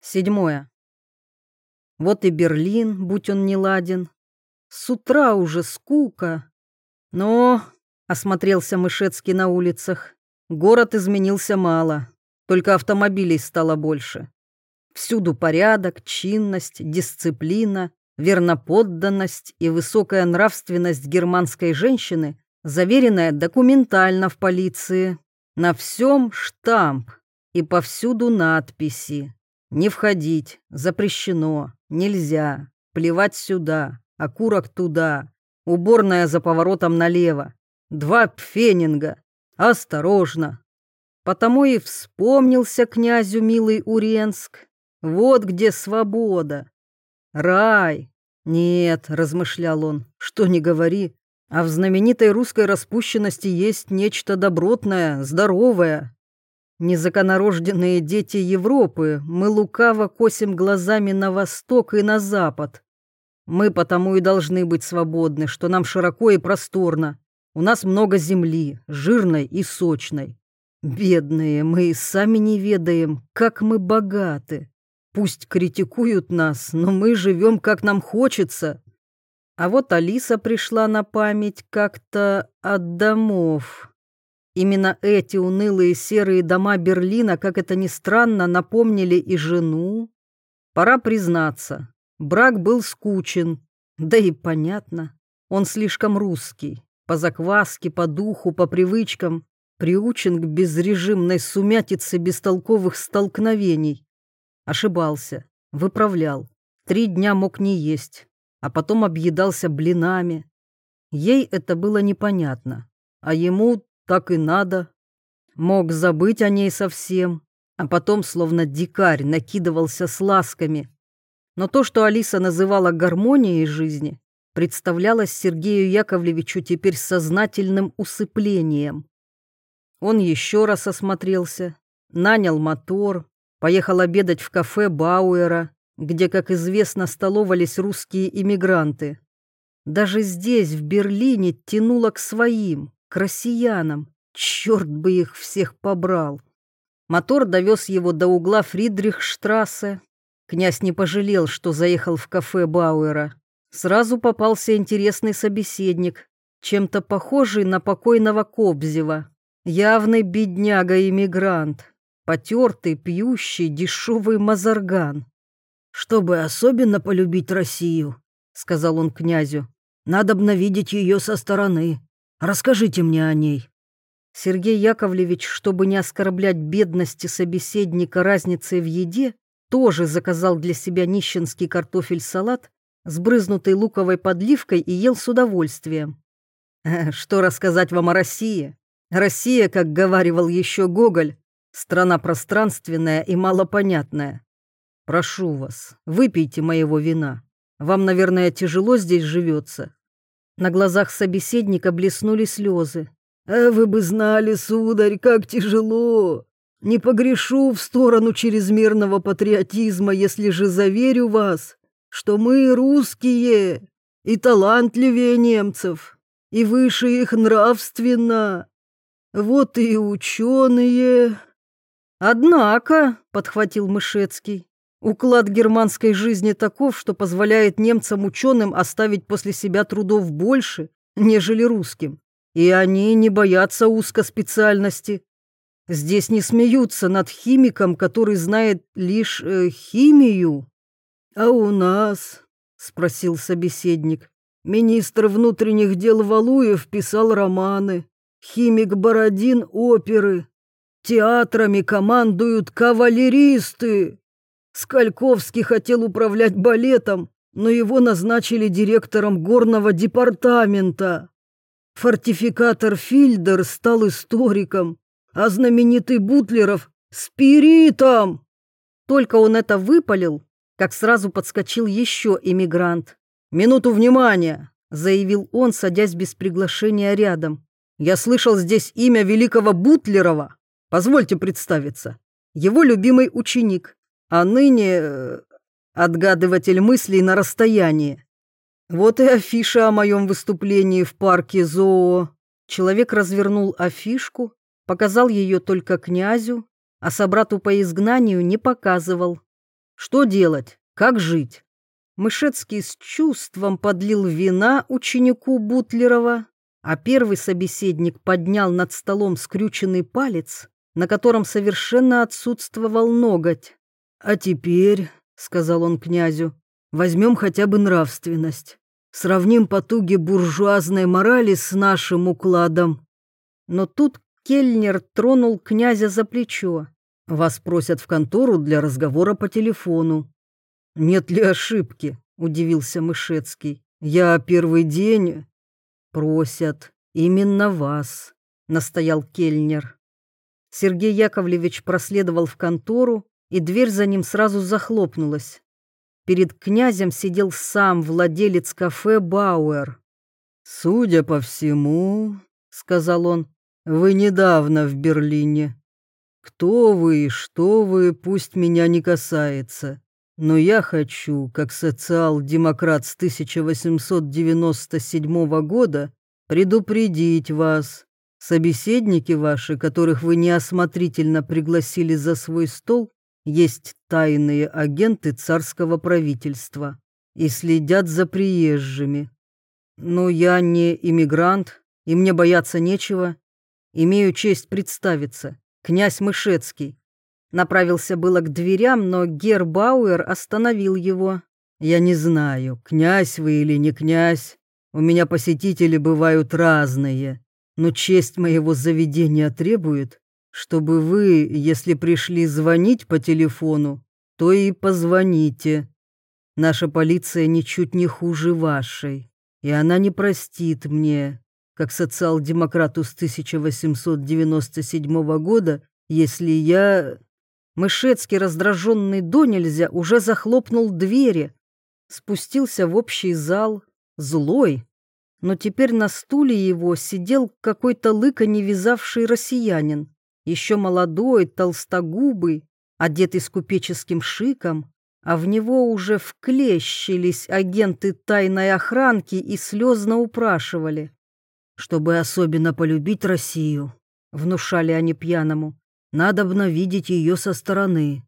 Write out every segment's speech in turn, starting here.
Седьмое. Вот и Берлин, будь он не ладен. С утра уже скука. Но, осмотрелся Мышецкий на улицах, город изменился мало, только автомобилей стало больше. Всюду порядок, чинность, дисциплина, верноподданность и высокая нравственность германской женщины, заверенная документально в полиции. На всем штамп и повсюду надписи не входить, запрещено, нельзя, плевать сюда, окурок туда, уборная за поворотом налево, два пфенинга, осторожно. Потому и вспомнился князю милый Уренск, вот где свобода. Рай. Нет, размышлял он, что не говори, а в знаменитой русской распущенности есть нечто добротное, здоровое, Незаконорожденные дети Европы, мы лукаво косим глазами на восток и на запад. Мы потому и должны быть свободны, что нам широко и просторно. У нас много земли, жирной и сочной. Бедные, мы сами не ведаем, как мы богаты. Пусть критикуют нас, но мы живем, как нам хочется. А вот Алиса пришла на память как-то от домов. Именно эти унылые серые дома Берлина, как это ни странно, напомнили и жену. Пора признаться, брак был скучен, да и понятно, он слишком русский, по закваске, по духу, по привычкам, приучен к безрежимной сумятице бестолковых столкновений. Ошибался, выправлял, три дня мог не есть, а потом объедался блинами. Ей это было непонятно, а ему так и надо. Мог забыть о ней совсем, а потом, словно дикарь, накидывался с ласками. Но то, что Алиса называла гармонией жизни, представлялось Сергею Яковлевичу теперь сознательным усыплением. Он еще раз осмотрелся, нанял мотор, поехал обедать в кафе Бауэра, где, как известно, столовались русские иммигранты. Даже здесь, в Берлине, тянуло к своим, к россиянам. Черт бы их всех побрал. Мотор довез его до угла Фридрихштрассе. Князь не пожалел, что заехал в кафе Бауэра. Сразу попался интересный собеседник, чем-то похожий на покойного Кобзева. Явный бедняга-иммигрант, потертый, пьющий, дешевый мазарган. «Чтобы особенно полюбить Россию», — сказал он князю, — «надо б видеть ее со стороны. Расскажите мне о ней». Сергей Яковлевич, чтобы не оскорблять бедности собеседника разницей в еде, тоже заказал для себя нищенский картофель-салат, сбрызнутый луковой подливкой и ел с удовольствием. «Э, что рассказать вам о России? Россия, как говаривал еще Гоголь, страна пространственная и малопонятная. Прошу вас, выпейте моего вина. Вам, наверное, тяжело здесь живется. На глазах собеседника блеснули слезы. «А вы бы знали, сударь, как тяжело! Не погрешу в сторону чрезмерного патриотизма, если же заверю вас, что мы русские и талантливее немцев, и выше их нравственно. Вот и ученые...» «Однако», — подхватил Мышецкий, Уклад германской жизни таков, что позволяет немцам-ученым оставить после себя трудов больше, нежели русским. И они не боятся узкоспециальности. Здесь не смеются над химиком, который знает лишь э, химию. «А у нас?» — спросил собеседник. «Министр внутренних дел Валуев писал романы, химик Бородин — оперы, театрами командуют кавалеристы». Скальковский хотел управлять балетом, но его назначили директором горного департамента. Фортификатор Фильдер стал историком, а знаменитый Бутлеров — спиритом. Только он это выпалил, как сразу подскочил еще эмигрант. «Минуту внимания!» — заявил он, садясь без приглашения рядом. «Я слышал здесь имя великого Бутлерова. Позвольте представиться. Его любимый ученик, а ныне э, отгадыватель мыслей на расстоянии. Вот и афиша о моем выступлении в парке Зоо. Человек развернул афишку, показал ее только князю, а собрату по изгнанию не показывал. Что делать? Как жить? Мышецкий с чувством подлил вина ученику Бутлерова, а первый собеседник поднял над столом скрюченный палец, на котором совершенно отсутствовал ноготь. «А теперь», — сказал он князю, — «возьмем хотя бы нравственность. Сравним потуги буржуазной морали с нашим укладом». Но тут Кельнер тронул князя за плечо. «Вас просят в контору для разговора по телефону». «Нет ли ошибки?» — удивился Мышецкий. «Я первый день...» «Просят именно вас», — настоял Кельнер. Сергей Яковлевич проследовал в контору, и дверь за ним сразу захлопнулась. Перед князем сидел сам владелец кафе Бауэр. «Судя по всему», — сказал он, — «вы недавно в Берлине. Кто вы и что вы, пусть меня не касается. Но я хочу, как социал-демократ с 1897 года, предупредить вас. Собеседники ваши, которых вы неосмотрительно пригласили за свой стол, есть тайные агенты царского правительства и следят за приезжими. Но я не иммигрант, и мне бояться нечего. Имею честь представиться. Князь Мышецкий. Направился было к дверям, но Гербауэр остановил его. «Я не знаю, князь вы или не князь. У меня посетители бывают разные, но честь моего заведения требует, чтобы вы, если пришли звонить по телефону, то и позвоните. Наша полиция ничуть не хуже вашей, и она не простит мне, как социал-демократу с 1897 года, если я Мышецкий, раздраженный до нельзя, уже захлопнул двери, спустился в общий зал, злой. Но теперь на стуле его сидел какой-то лыко не вязавший россиянин, еще молодой, толстогубый, одетый с купеческим шиком, а в него уже вклещились агенты тайной охранки и слезно упрашивали. Чтобы особенно полюбить Россию, внушали они пьяному, Надобно видеть ее со стороны.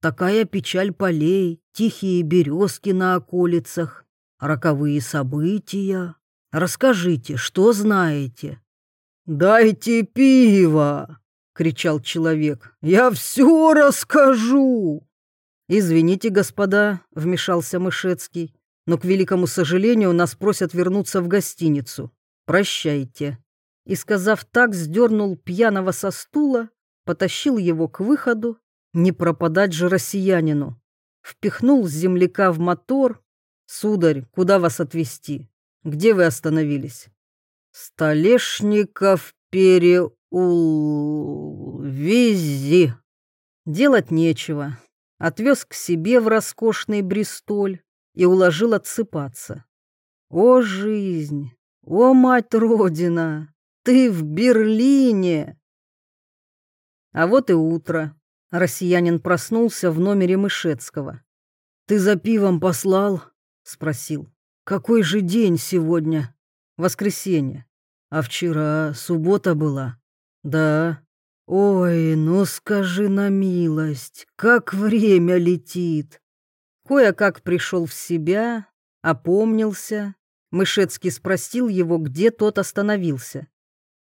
Такая печаль полей, тихие березки на околицах, роковые события. Расскажите, что знаете?» «Дайте пиво!» — кричал человек. «Я все расскажу!» «Извините, господа», — вмешался Мышецкий, «но, к великому сожалению, нас просят вернуться в гостиницу. Прощайте». И, сказав так, сдернул пьяного со стула потащил его к выходу, не пропадать же россиянину. Впихнул земляка в мотор. «Сударь, куда вас отвезти? Где вы остановились?» «Столешников переулвези». Делать нечего. Отвез к себе в роскошный Бристоль и уложил отсыпаться. «О, жизнь! О, мать Родина! Ты в Берлине!» А вот и утро. Россиянин проснулся в номере Мышецкого. «Ты за пивом послал?» — спросил. «Какой же день сегодня?» «Воскресенье. А вчера суббота была?» «Да». «Ой, ну скажи на милость, как время летит!» Кое-как пришел в себя, опомнился. Мышецкий спросил его, где тот остановился.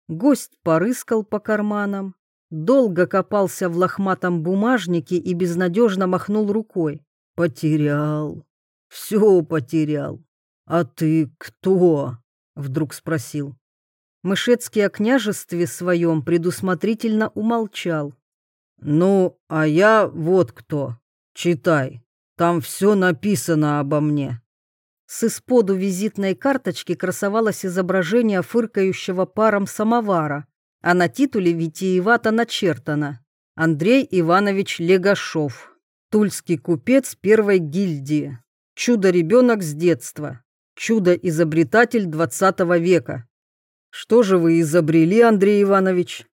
Гость порыскал по карманам, долго копался в лохматом бумажнике и безнадежно махнул рукой. «Потерял. Все потерял. А ты кто?» — вдруг спросил. Мышецкий о княжестве своем предусмотрительно умолчал. «Ну, а я вот кто. Читай. Там все написано обо мне». С исподу визитной карточки красовалось изображение фыркающего паром самовара, а на титуле витиевато начертано «Андрей Иванович Легашов, тульский купец первой гильдии, чудо-ребенок с детства, чудо-изобретатель двадцатого века». «Что же вы изобрели, Андрей Иванович?»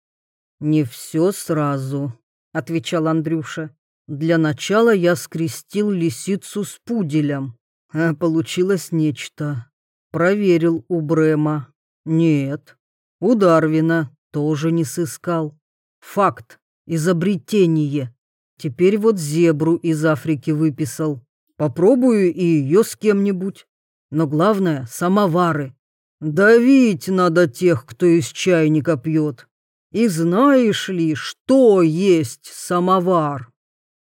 «Не все сразу», — отвечал Андрюша. «Для начала я скрестил лисицу с пуделем, а получилось нечто. Проверил у Брема. Нет. У Дарвина тоже не сыскал. Факт, изобретение. Теперь вот зебру из Африки выписал. Попробую и ее с кем-нибудь. Но главное — самовары. Давить надо тех, кто из чайника пьет. И знаешь ли, что есть самовар?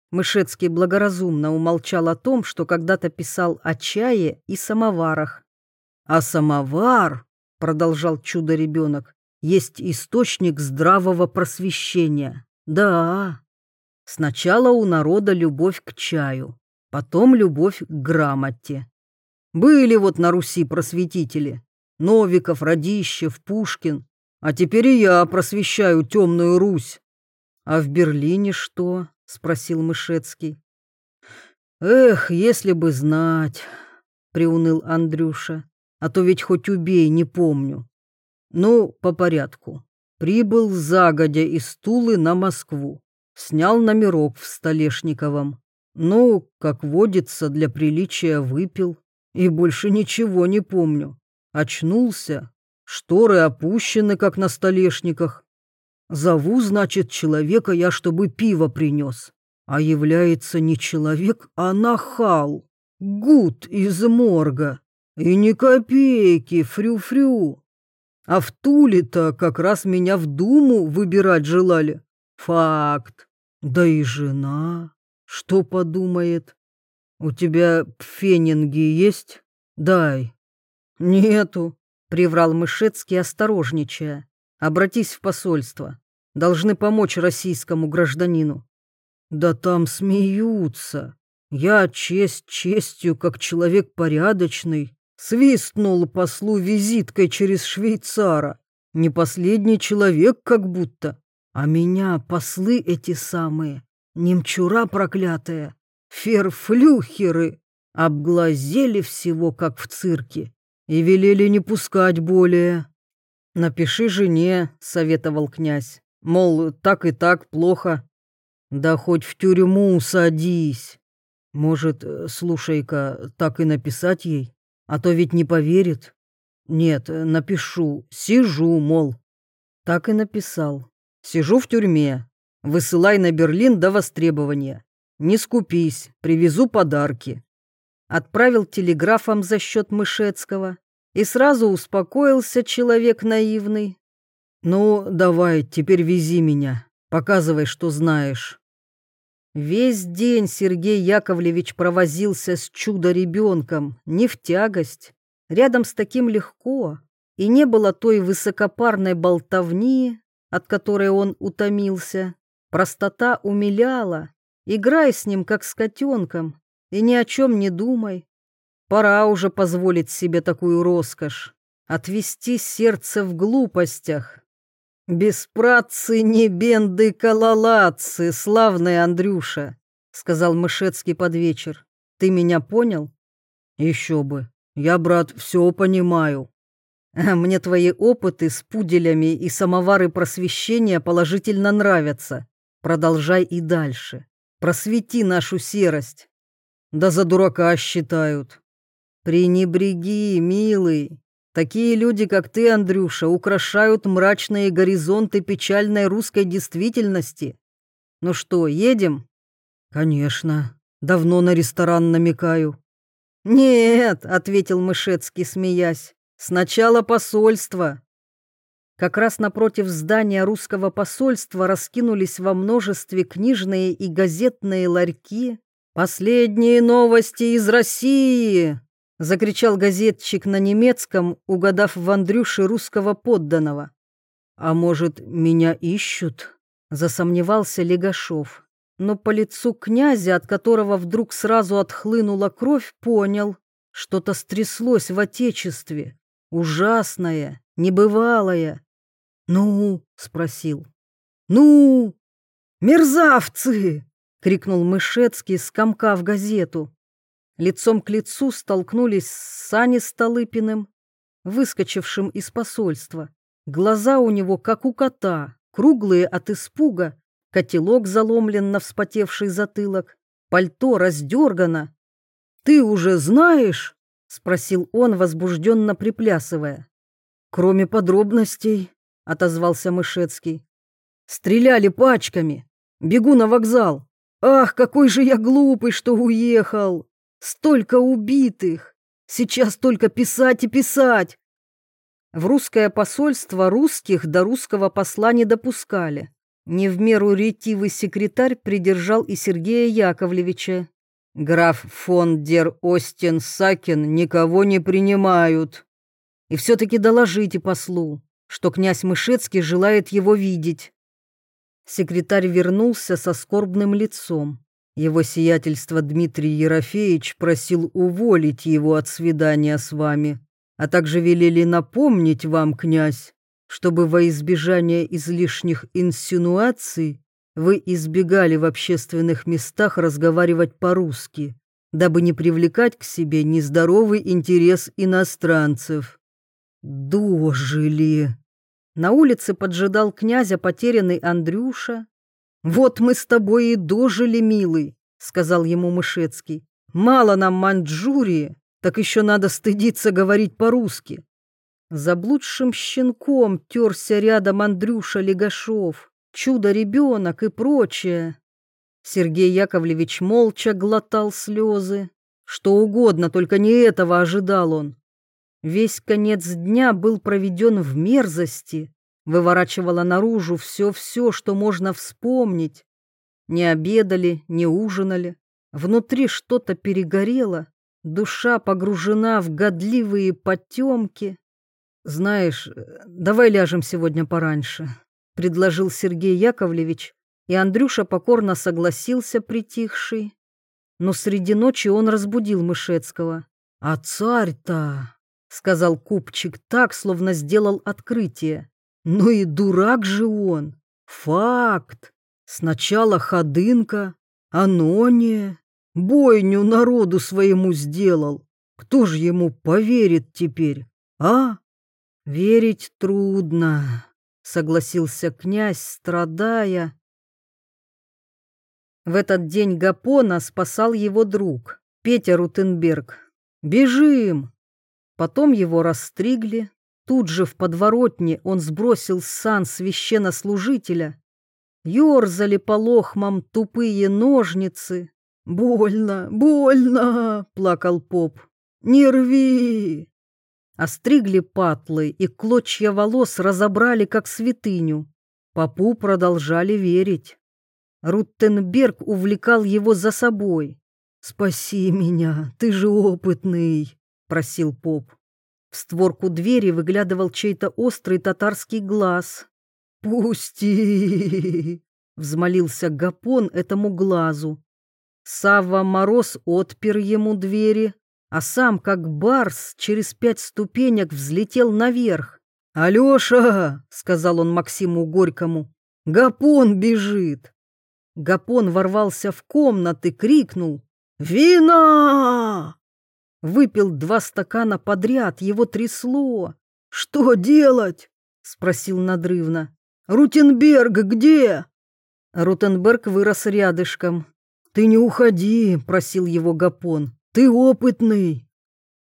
Мышецкий благоразумно умолчал о том, что когда-то писал о чае и самоварах. А самовар, продолжал чудо-ребенок, есть источник здравого просвещения. Да, сначала у народа любовь к чаю, потом любовь к грамоте. Были вот на Руси просветители. Новиков, Радищев, Пушкин. А теперь и я просвещаю темную Русь. А в Берлине что? Спросил Мышецкий. Эх, если бы знать, приуныл Андрюша. А то ведь хоть убей, не помню. Ну, по порядку. Прибыл загодя из Тулы на Москву. Снял номерок в Столешниковом. Ну, как водится, для приличия выпил. И больше ничего не помню. Очнулся. Шторы опущены, как на столешниках. Зову, значит, человека я, чтобы пиво принес. А является не человек, а нахал. Гуд из морга. И ни копейки, фрю-фрю. А в Туле-то как раз меня в Думу выбирать желали. Факт. Да и жена. Что подумает? У тебя пфенинги есть? Дай. Нету, приврал Мышецкий, осторожничая. Обратись в посольство. Должны помочь российскому гражданину. Да там смеются. Я честь честью, как человек порядочный, Свистнул послу визиткой через швейцара. Не последний человек как будто. А меня послы эти самые, немчура проклятая, ферфлюхеры, обглазели всего, как в цирке, и велели не пускать более. «Напиши жене», — советовал князь, мол, так и так плохо. «Да хоть в тюрьму садись. Может, э, слушай-ка, так и написать ей?» А то ведь не поверит. Нет, напишу. Сижу, мол. Так и написал. Сижу в тюрьме. Высылай на Берлин до востребования. Не скупись, привезу подарки. Отправил телеграфом за счет Мышецкого. И сразу успокоился человек наивный. Ну, давай, теперь вези меня. Показывай, что знаешь. Весь день Сергей Яковлевич провозился с чудо-ребенком, не в тягость. Рядом с таким легко, и не было той высокопарной болтовни, от которой он утомился. Простота умиляла. Играй с ним, как с котенком, и ни о чем не думай. Пора уже позволить себе такую роскошь, отвести сердце в глупостях, «Беспрацы не бенды калалацы, славный Андрюша», — сказал Мышецкий под вечер. «Ты меня понял?» «Еще бы. Я, брат, все понимаю». «Мне твои опыты с пуделями и самовары просвещения положительно нравятся. Продолжай и дальше. Просвети нашу серость». «Да за дурака считают». «Пренебреги, милый, Такие люди, как ты, Андрюша, украшают мрачные горизонты печальной русской действительности. Ну что, едем? Конечно. Давно на ресторан намекаю. Нет, ответил Мышецкий, смеясь. Сначала посольство. Как раз напротив здания русского посольства раскинулись во множестве книжные и газетные ларьки. Последние новости из России, — закричал газетчик на немецком, угадав в Андрюше русского подданного. «А может, меня ищут?» — засомневался Легашов. Но по лицу князя, от которого вдруг сразу отхлынула кровь, понял, что-то стряслось в отечестве. Ужасное, небывалое. «Ну?» — спросил. «Ну?» «Мерзавцы!» — крикнул Мышецкий, скомкав газету. Лицом к лицу столкнулись с Саней Столыпиным, выскочившим из посольства. Глаза у него, как у кота, круглые от испуга, котелок заломлен на вспотевший затылок, пальто раздергано. «Ты уже знаешь?» — спросил он, возбужденно приплясывая. «Кроме подробностей», — отозвался Мышецкий. «Стреляли пачками. Бегу на вокзал. Ах, какой же я глупый, что уехал! Столько убитых! Сейчас только писать и писать!» В русское посольство русских до русского посла не допускали. Не в меру ретивый секретарь придержал и Сергея Яковлевича. Граф фон дер Остин Сакин никого не принимают. И все-таки доложите послу, что князь Мышецкий желает его видеть. Секретарь вернулся со скорбным лицом. Его сиятельство Дмитрий Ерофеевич просил уволить его от свидания с вами, а также велели напомнить вам, князь, чтобы во избежание излишних инсинуаций вы избегали в общественных местах разговаривать по-русски, дабы не привлекать к себе нездоровый интерес иностранцев. Дожили. На улице поджидал князя потерянный Андрюша. «Вот мы с тобой и дожили, милый», — сказал ему Мышецкий. «Мало нам Маньчжурии, так еще надо стыдиться говорить по-русски. Заблудшим щенком терся рядом Андрюша Легашов, чудо-ребенок и прочее. Сергей Яковлевич молча глотал слезы. Что угодно, только не этого ожидал он. Весь конец дня был проведен в мерзости, выворачивала наружу все-все, что можно вспомнить. Не обедали, не ужинали, внутри что-то перегорело, душа погружена в годливые потемки. «Знаешь, э, давай ляжем сегодня пораньше», — предложил Сергей Яковлевич, и Андрюша покорно согласился, притихший. Но среди ночи он разбудил Мышецкого. «А царь-то», — сказал купчик так, словно сделал открытие. «Ну и дурак же он! Факт! Сначала ходынка, анония, бойню народу своему сделал. Кто же ему поверит теперь, а?» «Верить трудно», — согласился князь, страдая. В этот день Гапона спасал его друг, Петя Рутенберг. «Бежим!» Потом его расстригли. Тут же в подворотне он сбросил сан священнослужителя. Ёрзали по лохмам тупые ножницы. «Больно, больно!» — плакал поп. «Не рви!» Остригли патлы и клочья волос разобрали, как святыню. Попу продолжали верить. Руттенберг увлекал его за собой. «Спаси меня, ты же опытный», — просил поп. В створку двери выглядывал чей-то острый татарский глаз. «Пусти!» — взмолился Гапон этому глазу. Савва Мороз отпер ему двери, а сам, как барс, через пять ступенек взлетел наверх. «Алеша!» — сказал он Максиму Горькому. «Гапон бежит!» Гапон ворвался в комнаты, крикнул «Вина!» Выпил два стакана подряд, его трясло. «Что делать?» — спросил надрывно. «Рутенберг где?» Рутенберг вырос рядышком. «Ты не уходи», — просил его Гапон. Ты опытный.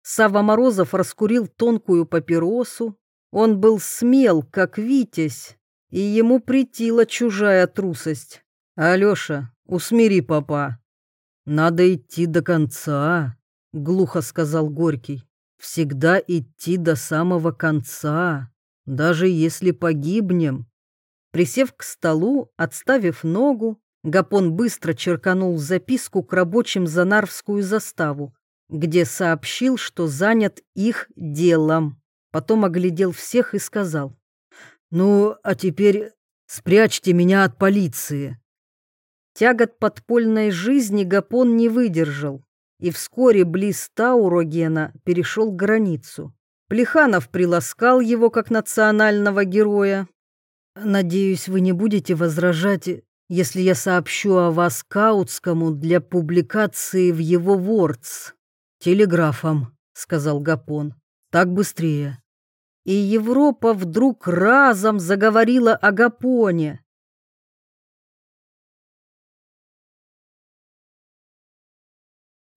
Сава Морозов раскурил тонкую папиросу. Он был смел, как Витязь, и ему притила чужая трусость. Алёша, усмири папа. Надо идти до конца, глухо сказал Горький. Всегда идти до самого конца, даже если погибнем. Присев к столу, отставив ногу, Гапон быстро черканул записку к рабочим за Нарвскую заставу, где сообщил, что занят их делом. Потом оглядел всех и сказал, «Ну, а теперь спрячьте меня от полиции». Тягот подпольной жизни Гапон не выдержал, и вскоре близ Таурогена перешел границу. Плеханов приласкал его как национального героя. «Надеюсь, вы не будете возражать если я сообщу о вас Каутскому для публикации в его Вордс. Телеграфом, сказал Гапон. Так быстрее. И Европа вдруг разом заговорила о Гапоне.